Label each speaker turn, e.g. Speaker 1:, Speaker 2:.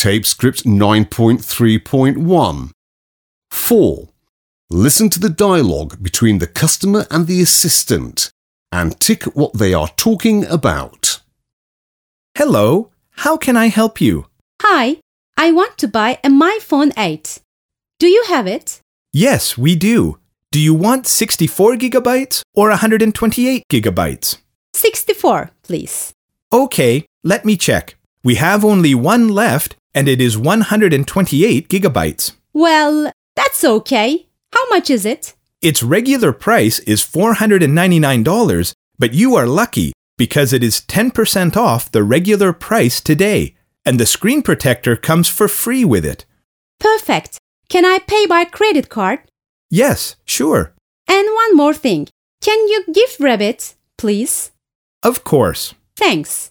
Speaker 1: Tape script 9.3.1. 4. Listen to the dialogue between the customer and the assistant and tick what they are talking about.
Speaker 2: Hello, how can I help you?
Speaker 3: Hi, I want to buy a MyPhone 8. Do you have it?
Speaker 2: Yes, we do. Do you want 64 gigabytes or 128 gigabytes?
Speaker 3: 64, please.
Speaker 2: Okay, let me check. We have only one left and it is 128 gigabytes.
Speaker 3: Well, that's okay. How much is it?
Speaker 2: Its regular price is $499, but you are lucky because it is 10% off the regular price today, and the screen protector comes for free with it.
Speaker 3: Perfect. Can I pay by credit card?
Speaker 2: Yes, sure.
Speaker 3: And one more thing. Can you give wrap it, please?
Speaker 2: Of course.
Speaker 3: Thanks.